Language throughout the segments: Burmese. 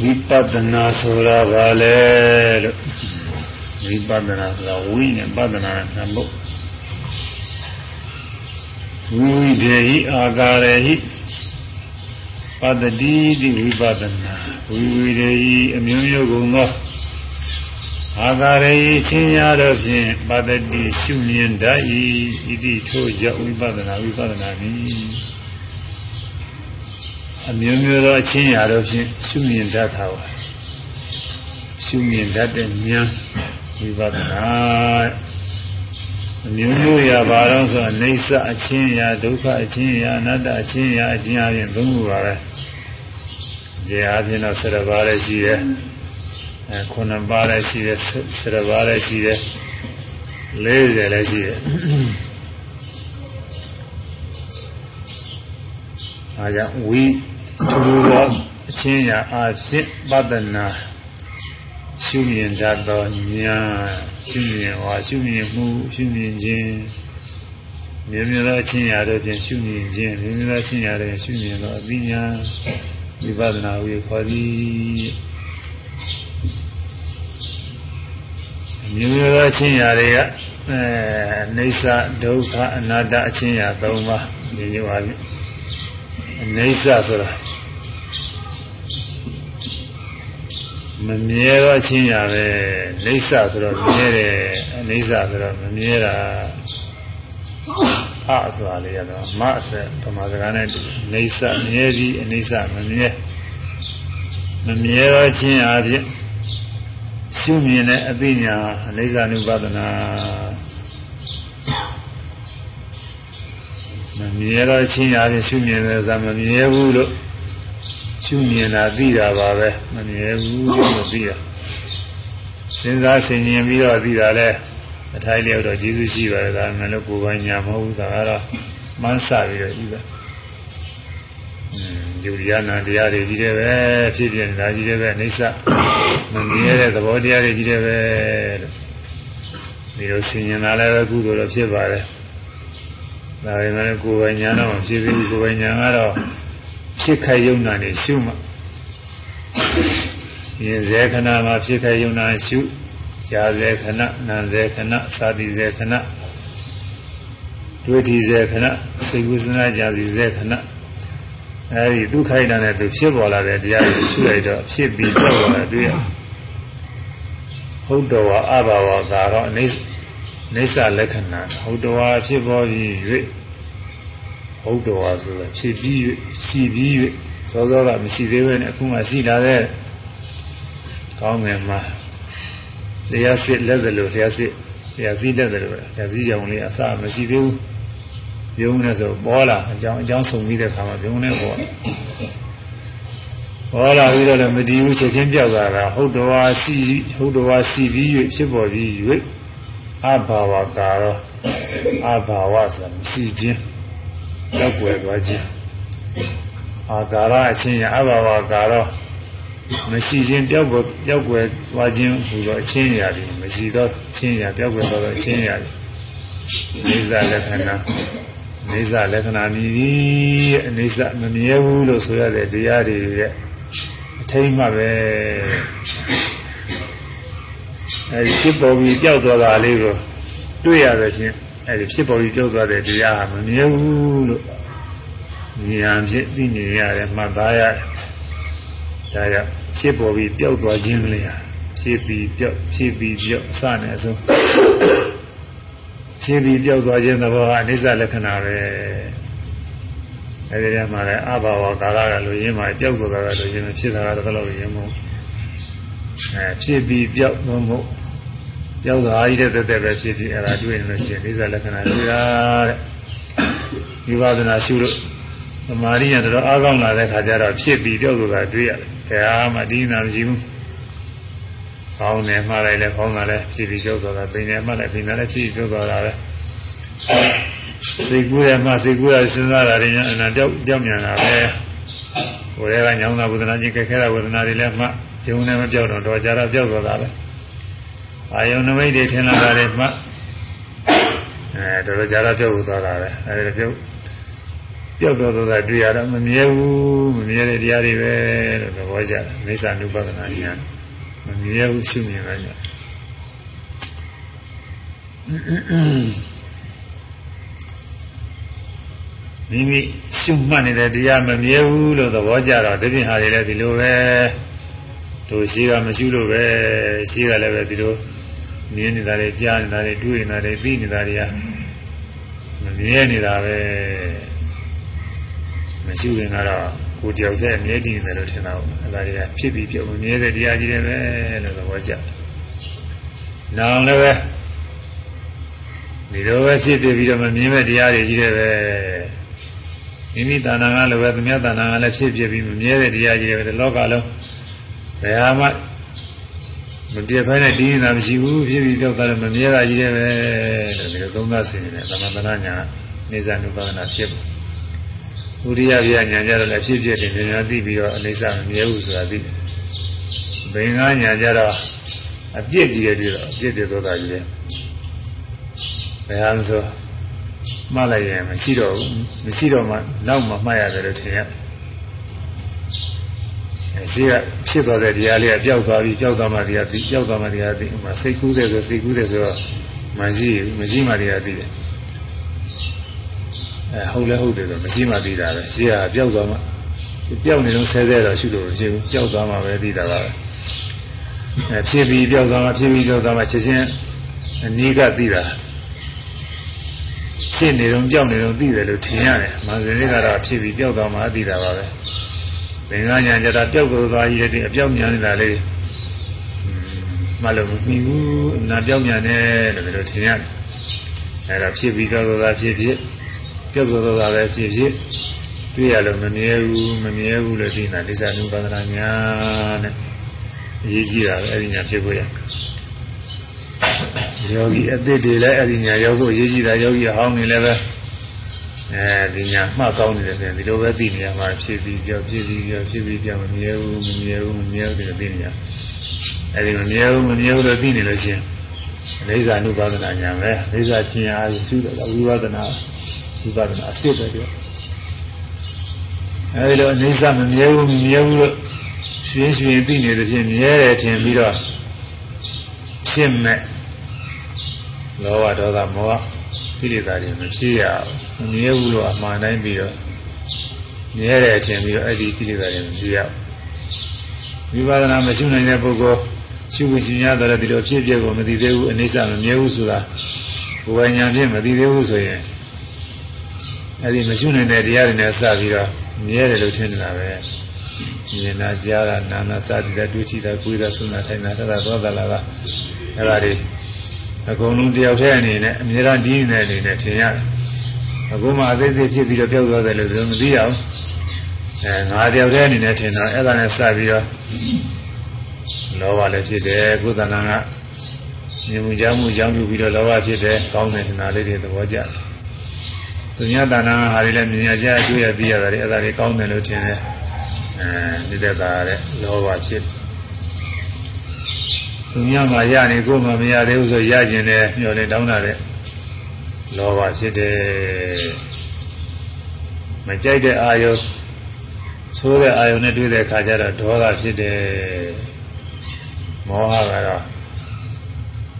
ဝိပဿနာဆိုတာဘာလဲလို့ဝိပဿနာဆိုတာဝိနဲ့ပဿနာနဲ့နှဖို့ဝိဝိဒေဟိအာကာရေဟိပတ္တိတိဝိပဿနာဝိဝိဒေဟိအမျိုးမျိုးကုန်သောအာကာရေဟိရှင်းရတော့ဖြင့်ပတ္တိရှုမြင်တတ်၏ဣတိထို့ကြောင့်ဝိပဿနာဝိပဿနာမည် အမျိုးမျိုးသောအချင်းရာတို့ဖြင့်ရှုမြင်တတ်တာပါရှုမြင်တတ်တဲ့ဉာဏ်ဝိပဿနာအမျိုးမျိုးရာဘာလို့ဆိုအိဋ္ဌအချင်းရာဒုက္ခအချင်းရာအနတ္တအချင်းရာအချင်းအပြင်သုံးခုပါပဲဇေအပြင်တော့ဆရပါးလည်းရှိတယ်အဲခုနှစ်ပါးလည်းရှိတယ်ဆရပါးလည်းရှိတယ်40လည်းရှိတယ်အားကြောင့်ဝိ သူတော်အချင်းရာအဖြစ်ပဒနာရှုမြင်တတ်သောညာရှုမြင်ဟောရှုမြင်မှုရှုမြင်ခြင်းမြင်မြင်သောအချင်းရာတို့ဖြင့်ရှုမြင်ခြင်းမြင်မြင်သောအချင်းရာတို့ဖြင့်ရှုမြင်သောအပိညာဝိပဿနာဝိခေါ်သည်မြင်မြင်သောအချင်းရာတွေကအဲအိဋ္ဌဒုက္ခအနတ္တအချင်းရာ၃ပါးမြင်ကြပါပြီအိဋ္ဌဆိုတာ မမြဲတော့ချင်းရပဲအိဋ္ဌဆိုတော့မြဲတယ်အိဋ္ဌဆိုတော့မမြဲတာအဆိုတာလေးရတော့မဆိုဗမာစကားနဲ့အိဋ္ဌမြဲပြီးအိဋ္ဌမမြဲမမြဲတော့ချင်းအဖြစ်ရှုမြင်တဲ့အသိဉာဏ်အိဋ္ဌ ानु ပဒနာမမြဲတော့ချင်းအဖြစ်ရှုမြင်တယ်ဆိုတာမမြဲဘူးလို့ ရှုမြင်တာသိတာပါပဲမမြဲဘူးလို့သိရစဉ်းစားဆင်ခြင်ပြီးတော့သိတာလဲအထိုက်လျောက်တော့ကျေးဇူးရှိပါတယ်ဒါမှလည်းကိုယ်ပိုင်ညာမဟုတ်ဘူးဒါကတော့မှန်းဆပြီးတော့ဤပဲယူရနာတရားတွေကြီးတယ်ပဲဖြစ်ပြနေတာကြီးတယ်ပဲအိဋ္ဌမမြဲတဲ့သဘောတရားတွေကြီးတယ်ပဲလို့ဒီလိုဆင်ញင်လာလည်းပဲကုသိုလ်တော့ဖြစ်ပါတယ်ဒါပေမဲ့ကိုယ်ပိုင်ညာတော့ဖြစ်ပြီးကိုယ်ပိုင်ညာကတော့ ဖြစ်ခိုက်ယုံနာနေရှုမှရင်ဇေခဏမှာဖြစ်ခိုက်ယုံနာရှုကြာဇေခဏနာဇေခဏစာတိဇေခဏတွေ့ဒီဇေခဏစိတ်ဝိသနာကြာစီဇေခဏအဲဒီဒုက္ခိုက်တာနဲ့သူဖြစ်ပေါ်လာတဲ့တရားကိုရှုလိုက်တော့ဖြစ်ပြီးပြောက်လာတွေ့ရဟုတ်တော်ဝအဘာဝကာတော့အိဋ္ဌအိဋ္ဌလက္ခဏာဟုတ်တော်ဝဖြစ်ပေါ်ပြီး၍ ဘုဒ္ဓဝါဆိုတာဖြစ်ပြီး၍ရှိပြီး၍သောသောကမရှိသေးဘဲနဲ့အခုမှရှိလာတဲ့ကောင်းငယ်မှာတရားစစ်လက်သလိုတရားစစ်တရားစည်းလက်သလိုပဲတရားစည်းကြောင်လေးအစမရှိသေးဘူးပြုံးနေဆိုပေါ်လာအကြောင်းအကြောင်းဆုံပြီးတဲ့ခါမှာပြုံးနေပေါ်ပေါ်လာပြီးတော့လည်းမတည်ဘူးချက်ချင်းပြောက်သွားတာဟုတ်တော်ဝါရှိဟုတ်တော်ဝါရှိပြီး၍ဖြစ်ပေါ်ပြီး၍အဘာဝကာရောအဘာဝဆိုတာမရှိခြင်း ရောက်ွယ်သွားခြင်းအာကာရအချင်းအဘဝကာရောမရှိခြင်းပြောက်ကိုပြောက်ွယ်သွားခြင်းဟူသောအချင်းရာတွေမရှိသောချင်းရာပြောက်ွယ်သွားသောအချင်းရာတွေနေဇလက္ခဏာနေဇလက္ခဏာမြည်ပြီးအနေစမမြဲဘူးလို့ဆိုရတဲ့တရားတွေရဲ့အထိမ့်မှပဲအဲဒီဖြစ်ပေါ်ပြီးကြောက်သွားတာလေးကိုတွေ့ရတဲ့ချင်း အဲဒီဖြစ်ပေါ်ပြီးကြောက်သွားတဲ့တရားဟာမမြဲဘူးလို့ဉာဏ်ဖြင့်သိနေရတယ်မှတ်သားရတယ်ဒါကြောင့်ဖြစ်ပေါ်ပြီးပျောက်သွားခြင်းလေးဟာဖြစ်ပြီးပျောက်ဖြစ်ပြီးပျောက်အစနဲ့အဆုံးဖြစ်ပြီးပျောက်သွားခြင်းသဘောဟာအနိစ္စလက္ခဏာပဲအဲဒီထဲမှာလည်းအဘာဝကာလကလိုရင်းမှာပျောက်သွားတာကလိုရင်းဖြစ်တာကတော့လည်းရင်းမို့အဲဖြစ်ပြီးပျောက်မို့မို့ ပျောက်သွားကြီးတဲ့သက်သက်ပဲဖြစ်ပြီးအဲဒါတွေ့နေလို့ရှိရင်အနိစ္စလက္ခဏာတွေ့ရတဲ့ဝိပဿနာရှုလို့သမာဓိညာတော်အားကောင်းလာတဲ့ခါကျတော့ဖြစ်ပြီးကြောက်ဆိုတာတွေ့ရတယ်။ဒါမှဒီနာမရှိဘူး။ကောင်းတယ်မှားလိုက်လဲကောင်းတာလဲဖြစ်ပြီးကြောက်ဆိုတာပိန်တယ်မှားလိုက်ပိန်တယ်လဲဖြစ်ပြီးကြောက်ဆိုတာလဲစိတ်ကူးရမှစိတ်ကူးရစဉ်းစားတာတွေညာအနာပြောက်ပြောက်မြန်တာပဲ။ဟိုတွေကညောင်းတာဝေဒနာကြီးကြက်ခဲတာဝေဒနာတွေလည်းမှယုံနေမပြောက်တော့တော့ကြတော့ပြောက်သွားတာပဲ။ အာယုံနမိတ်တွေထင်လာတာတွေမှအဲတော်တော်ကြတော့ပြောက်သွားတာပဲ။အဲဒီပြောက်ပျောက်တော့တော့တွေ့ရတော့မမြဲဘူးမမြဲတဲ့တရားတွေပဲလို့သဘောကျတယ်မိစ္ဆာနုပဒနာဉာဏ်မမြဲဘူးရှုမြင်လိုက်ကြမိမိရှုမှတ်နေတဲ့တရားမမြဲဘူးလို့သဘောကျတော့ဒီပြင်ဟာတွေလည်းဒီလိုပဲတို့ရှိကမရှိလို့ပဲရှိကလည်းပဲဒီလို မြင်နေတာတွေကြားနေတာတွေတွေ့နေတာတွေသိနေတာတွေကမမြဲနေတာပဲမရှိရင်ကတော့ကိုတယောက်တည်းအမြဲတည်နေတယ်လို့ထင်တာပေါ့အဲဒါတွေကဖြစ်ပြီးပြုတ်မမြဲတဲ့တရားကြီးတွေပဲလို့သဘောကျ။နောင်လည်းပဲဒီလိုပဲဖြစ်ပြီးပြီးတော့မမြင်မဲ့တရားတွေကြီးတွေပဲမိမိတဏ္ဍာကလည်းပဲသူများတဏ္ဍာကလည်းဖြစ်ဖြစ်ပြီးမမြဲတဲ့တရားကြီးတွေပဲဒီလောကလုံးဘယ်ဟာမှ မပြတ်ဖဲနဲ့တည်နေတာမရှိဘူးဖြစ်ပြီးပြောက်တာလည်းမမြဲတာကြီးတွေပဲလို့ဒီလိုသုံးသပ်စီနေတယ်သမထနာညာနေဇာနုပါဒနာဖြစ်ပါဥရိယပြညာကြတော့လည်းဖြစ်ဖြစ်တယ်ဉာဏ်သိပြီးတော့အိဋ္ဌမမြဲဘူးဆိုတာသိတယ်။ဘင်္ဂညာကြတော့အပြစ်ကြီးတယ်ပြီးတော့အပြစ်တွေသောတာကြီးတယ်။ဘယ်ဟာမဆိုမှတ်လိုက်ရင်မရှိတော့ဘူးမရှိတော့မှနောက်မှမှတ်ရတယ်လို့ထင်ရတယ်။အဲ ရှိကဖြစ်သွားတဲ့တရားလေးကပျောက်သွားပြီပျောက်သွားမှတရားသိပျောက်သွားမှတရားသိဥမာစိတ်ကူးတယ်ဆိုစိတ်ကူးတယ်ဆိုတော့မရှိဘူးမရှိမှတရားသိတယ်။အဲဟုတ်လဲဟုတ်တယ်ဆိုမရှိမှသိတာပဲရှိရပျောက်သွားမှပျောက်နေတော့ဆဲဆဲတော့ရှိလို့မရှိဘူးပျောက်သွားမှပဲသိတာပါပဲအဲဖြစ်ပြီးပျောက်သွားမှဖြစ်ပြီးပျောက်သွားမှချက်ချင်းအနည်းကသိတာဖြစ်နေတော့ပျောက်နေတော့သိတယ်လို့ထင်ရတယ်မန်စင်လေးကတော့ဖြစ်ပြီးပျောက်သွားမှသိတာပါပဲ သင်္ကညာကြတာပျောက်သွားကြီးတဲ့အပျောက်ညာနေတာလေးမှလို့မပြီးဘူးနာပျောက်ညာနေလို့ဒီလိုထင်ရတယ်အဲဒါဖြစ်ပြီးတော့သာဖြစ်ဖြစ်ပြုတ်သောတာပဲဖြစ်ဖြစ်တွေ့ရလို့မမြဲဘူးမမြဲဘူးလို့ဒီနာလိစ္ဆာနုပါဒနာညာနဲ့အရေးကြီးတာပဲအဲ့ဒီညာဖြစ်ဖို့ရယောဂီအသစ်တွေလည်းအဲ့ဒီညာရောက်ဖို့အရေးကြီးတာယောဂီအဟောင်းတွေလည်းပဲ အဲဒီညာမှတ်ကောင်းနေတယ်ဆိုရင်ဒီလိုပဲသိနေရမှာဖြစ်ပြီးပြောဖြစ်ပြီးပြောဖြစ်ပြီးပြောမမြဲဘူးမမြဲဘူးမမြဲဘူးဒီလိုသိနေရအဲ့ဒီမမြဲဘူးမမြဲဘူးလို့သိနေလို့ရှိရင်လိစ္ဆာနုပါဒနာညာပဲလိစ္ဆာချင်းအားရှုတော့ဝိပဿနာဝိပဿနာအစစ်ပဲပြောအဲဒီလိုအိဋ္ဌမမြဲဘူးမမြဲဘူးလို့ရွှင်ရွှင်သိနေတဲ့ဖြင့်မြဲတယ်ထင်ပြီးတော့ဖြစ်မဲ့လောဘဒေါသမောဟ ကိလေသာတွေမဖြစ်ရဘူးမမြဲဘူးလို့အမှန်တိုင်းပြီးတော့မြဲတယ်ထင်ပြီးတော့အဲ့ဒီကိလေသာတွေမဖြစ်ရဘူးဝိပဿနာမရှိနိုင်တဲ့ပုဂ္ဂိုလ်ရှုခွင့်ရှင်ရတဲ့ဒီလိုဖြစ်ဖြစ်ကိုမသိသေးဘူးအိဋ္ဌမမြဲဘူးဆိုတာဘဝညာဖြင့်မသိသေးဘူးဆိုရင်အဲဒီမရှုနိုင်တဲ့တရားတွေနဲ့စပြီးတော့မြဲတယ်လို့ထင်နေတာပဲမြင်တာကြားတာနာနာစသည်တဲ့တွေ့ထိတာကိုယ်တာဆုံးတာထိုင်တာသက်သာသောတာလာကအဲဒါတွေ အကုန်လုံးတယောက်တည်းအနေနဲ့အများအားဒီနေအနေနဲ့ထင်ရတယ်အခုမှအသေးသေးဖြစ်ပြီးတော့ပြောက်သွားတယ်လို့မသိရဘူးအဲငါတယောက်တည်းအနေနဲ့ထင်တာအဲ့ဒါနဲ့စပြီးတော့လောဘလည်းဖြစ်တယ်ကုသနာကမြင်မှုကြောင့်မှုကြောင့်ပြုပြီးတော့လောဘဖြစ်တယ်ကောင်းတဲ့နာလေးတွေသဘောကျတယ်သူများတဏ္ဍာဟာတွေလည်းမြင်ရကြအတွေ့ရပြီးရတယ်အဲ့ဒါတွေကောင်းတယ်လို့ထင်တယ်အဲဒီတက်တာတဲ့လောဘဖြစ် သူများမှာရနေကိုယ်မှမရသေးဘူးဆိုရကျင်တယ်မျှော်လင့်တောင်းတာတဲ့လောဘဖြစ်တယ်မကြိုက်တဲ့အာယုဆိုးတဲ့အာယုနဲ့တွေ့တဲ့အခါကျတော့ဒေါသဖြစ်တယ်မောဟကတော့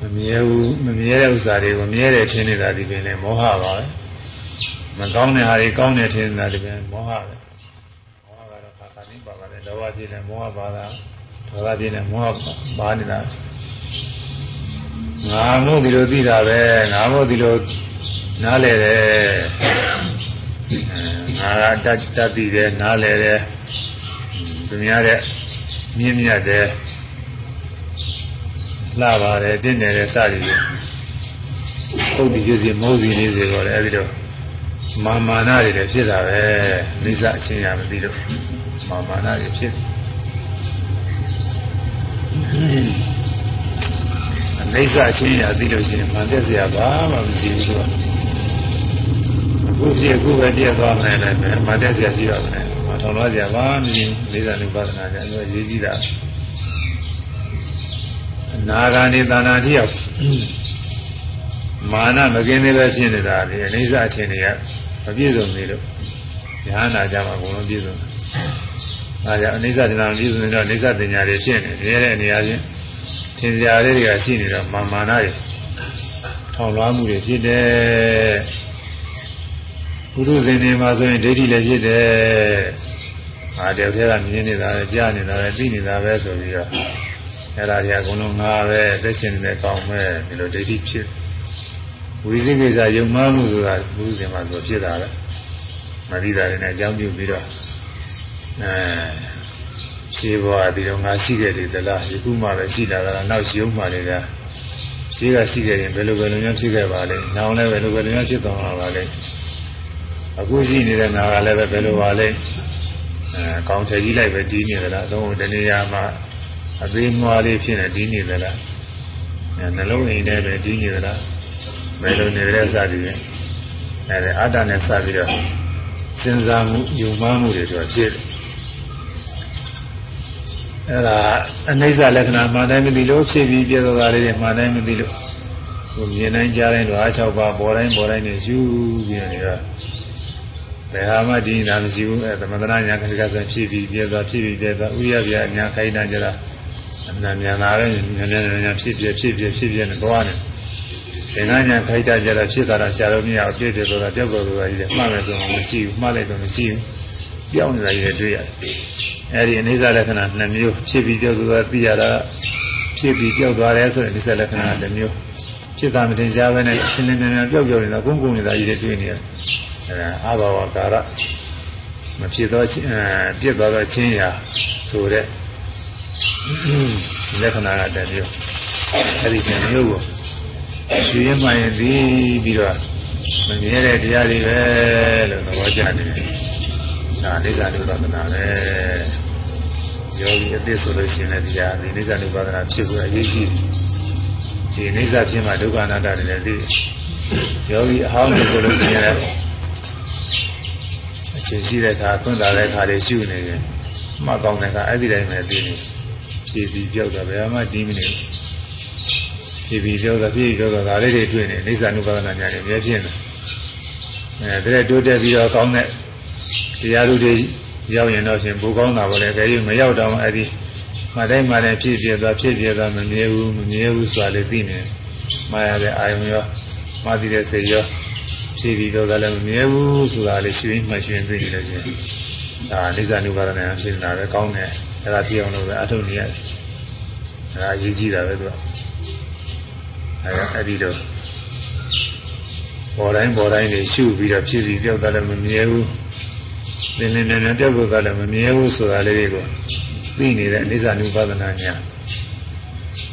မမြဲဘူးမမြဲတဲ့ဥစ္စာတွေကိုမြဲတယ်ထင်နေတာဒီပင်လေမောဟပါပဲမကောင်းတဲ့ဟာတွေကောင်းတယ်ထင်နေတာဒီပင်မောဟပဲမောဟကတော့ခါခါနေပါပါတယ်လောဘဖြစ်တယ်မောဟပါတာ ဒေါသဖြစ်တယ်မောဟပါနေတာငါမို့ဒီလိုသိတာပဲငါမို့ဒီလိုနားလဲတယ်ငါကတတ်တတ်ပြီးတယ်နားလဲတယ်သူများတဲ့မြင့်မြတ်တယ်လှပါတယ်တင့်တယ်တဲ့စသည်ဖြင့်ဟုတ်ဒီဖြစ်စီမိုးစီနေစေတော့လေအဲဒီတော့မာမာနတွေလည်းဖြစ်တာပဲမိစ္ဆအချင်းရမသိလို့မာမာနတွေဖြစ် အိစ္ဆအချင်းရသိလို့ရှိရင်မှန်သက်စရာဘာမှမရှိဘူးတော့အခုဖြစ်အခုပဲပြည့်သွားမယ်လည်းမှန်သက်စရာရှိတော့တယ်မထောင်လို့စရာဘာမှမရှိဘူးအိစ္ဆနုပါဒနာကြအဲ့လိုရေးကြည့်တာနာဂာနေသာနာတိရောက်မာနမကင်းသေးပဲဖြစ်နေတာလေအိစ္ဆအချင်းတွေကမပြည့်စုံသေးလို့ညာနာကြမှာအကုန်လုံးပြည့်စုံတယ်။ အဲဒါကြောင့်အနိစ္စတရားပြည့်စုံနေတော့အနိစ္စပညာတွေဖြစ်နေတယ်။ဒီနေရာချင်းသင်္ကြန်လေးတွေကရှိနေတော့မာမာနတွေထောင်လွှားမှုတွေဖြစ်တယ်။ဘုရုဇင်တွေမှာဆိုရင်ဒိဋ္ဌိလည်းဖြစ်တယ်။အာတယောက်တည်းကမြင်နေတာပဲကြားနေတာပဲသိနေတာပဲဆိုပြီးတော့အဲ့ဒါကြီးအကုန်လုံးငါပဲသက်ရှင်နေကောင်းမဲ့ဒီလိုဒိဋ္ဌိဖြစ်ဝိသိကိစ္စယုံမှမှုဆိုတာဘုရုဇင်မှာဆိုဖြစ်တာပဲ။မသိတာတွေနဲ့အကြောင်းပြုပြီးတော့ အဲရှိဘဝဒီတော့ငါရှိခဲ့တယ်သလားယခုမှပဲရှိလာတာနောက်ရှိဦးမှလည်းကရှိကရှိခဲ့ရင်ဘယ်လိုဘယ်လိုမျိုးဖြစ်ခဲ့ပါလဲနောင်လည်းဘယ်လိုဘယ်လိုမျိုးဖြစ်သွားမှာပါလဲအခုရှိနေတဲ့နာကလည်းပဲဘယ်လိုပါလဲအဲကောင်းချေကြီးလိုက်ပဲတီးနေသလားအတော့တနေရာမှာအသေးမွားလေးဖြစ်နေတီးနေသလားအဲနှလုံးအိမ်ထဲပဲတီးနေသလားဘယ်လိုနေတဲ့စသည်ဖြင့်အဲအတ္တနဲ့စပြီးတော့စဉ်းစားမှုယုံမှမှုတွေတော့ဖြစ်တယ် အဲ့ဒါအနိစ္စလက္ခဏာမှန်တိုင်းမသိလို့ဖြစ်ပြီးပြသောသားလေးတွေမှန်တိုင်းမသိလို့ဟိုမြင်တိုင်းကြားတိုင်းတော့အား၆ပါးပေါ်တိုင်းပေါ်တိုင်းနဲ့ယူပြီးနေတော့ဘယ်ဟာမှဒီနာမရှိဘူးအဲသမန္တနာညာခဏကဆိုဖြစ်ပြီးပြသောဖြစ်ပြီးပြသောဥရပြညာခိုင်းတာကြတာအမှန်မြန်လာတဲ့ဉာဏ်နဲ့ဉာဏ်ဖြစ်ပြဖြစ်ပြဖြစ်ပြနဲ့သွားနေသင်္ကညာခိုက်တာကြတာဖြစ်တာရှာလို့မရအောင်ပြည့်ပြည့်ဆိုတာပြောက်ပေါ်ဆိုတာကြီးမှတ်မယ်ဆိုတော့မရှိဘူးမှတ်လိုက်တော့မရှိဘူးပြောင်းနေတာကြီးတွေ့ရတယ် အဲဒီအနိစ္စလက္ခဏာနှစ်မျိုးဖြစ်ပြီးပြောက်ဆိုတာသိရတာဖြစ်ပြီးပြောက်သွားတယ်ဆိုရင်အနိစ္စလက္ခဏာတစ်မျိုးဖြစ်တာမတင်ရှားပဲနဲ့ရှင်းလင်းမြန်မြန်ပြောက်ပြောက်နေတာကုန်းကုန်းနေတာကြီးတွေတွေ့နေရတယ်အဲအာဘဝကာရမဖြစ်တော့ပြစ်သွားတော့ချင်းရာဆိုတဲ့လက္ခဏာကတည်းကအဲဒီမျိုးကိုရှင်ရင်မှရင်ပြီးပြီးတော့မမြဲတဲ့တရားတွေပဲလို့သဘောကျနေတယ်။ ဒါအိဋ္ဌာနုပါဒနာပဲ။ယောဂီအသစ်ဆိုလို့ရှိရင်လည်းတရားဒီအိဋ္ဌာနုပါဒနာဖြစ်ဖို့အရေးကြီးတယ်။ဒီအိဋ္ဌာဖြစ်မှဒုက္ခအနတ္တတွေလည်းသိ။ယောဂီအဟောင်းတွေဆိုလို့ရှိရင်လည်းအချိန်ရှိတဲ့အခါသွန်တာတဲ့အခါတွေရှုနေရင်မှတ်ကောင်းတဲ့အခါအဲ့ဒီတိုင်းပဲသိနေဖြည်ပြီးကြောက်တာဘယ်မှဒီမနေဘူးဒီပြီးပြောတာပြီးပြောတာဒါလေးတွေတွေ့နေအိသနုပါဒနာညာတွေမြဲဖြစ်နေအဲဒါတိုးတက်ပြီးတော့ကောင်းတဲ့ တရားသူတွေရောက်ရင်တော့ရှင်ဘူကောင်းတာပဲလေဒါကြီးမရောက်တော့အဲ့ဒီမတိုင်းမတိုင်းဖြစ်ဖြစ်သွားဖြစ်ဖြစ်သွားမမြဲဘူးမမြဲဘူးဆိုတာလေးသိနေမှားရတဲ့အာယုံရောမှားသိတဲ့စိတ်ရောဖြစ်ပြီးတော့လည်းမမြဲဘူးဆိုတာလေးရှင်မှရှင်သိနေလို့ရှင်ဒါအိသနုပါဒနာဖြစ်နေတာပဲကောင်းတယ်အဲ့ဒါပြအောင်လို့ပဲအထုံးနေရတယ်အဲ့ဒါအရေးကြီးတာပဲသူကအဲအဲ့ဒီတော့ပေါ်တိုင်းပေါ်တိုင်းနေရှုပြီးတော့ဖြစ်ပြီးပြောက်သွားလည်းမမြဲဘူး လင်းလင်းမြန်မြန်ပြောက်လို့ကလည်းမမြဲဘူးဆိုတာလေးတွေကိုသိနေတဲ့အိသနုပါဒနာညာ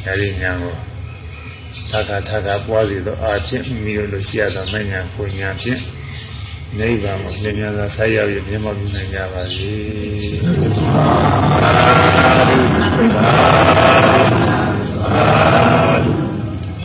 အဲဒီညာကိုသာသာသာသာပွားစီသောအာဖြင့်မိလို့လို့ရှိရသောမညာကိုညာဖြင့်နိဗ္ဗာန်ကိုမြင်များစွာဆက်ရောက်ရမြင်မောပြုနိုင်ကြပါစေ။သာဓုသာဓု